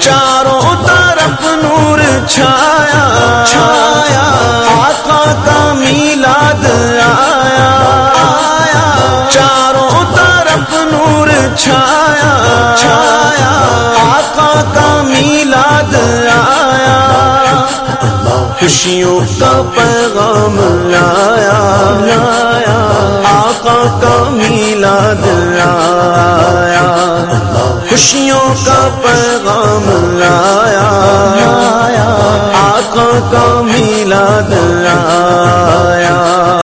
چاروں طرف نور چھایا چھایا آقا کا میلاد آیا آیا چاروں طرف نور چھایا چھایا آقا کا میلاد آیا خوشیوں کا پیغام لایا آقا کا میلاد آیا خوشیوں کا پیغام لایا آقا کا میلاد آیا